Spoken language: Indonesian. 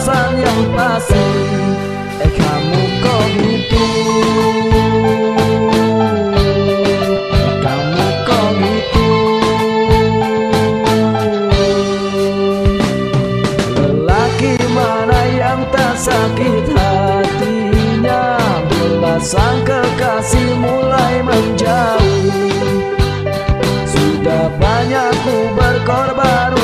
perasaan yang pasti. Eh kamu kok gitu? Kamu kok gitu? Lelaki mana yang tak sakit hatinya? Bila sang kekasih mulai menjauh Sudah banyak ku berkorban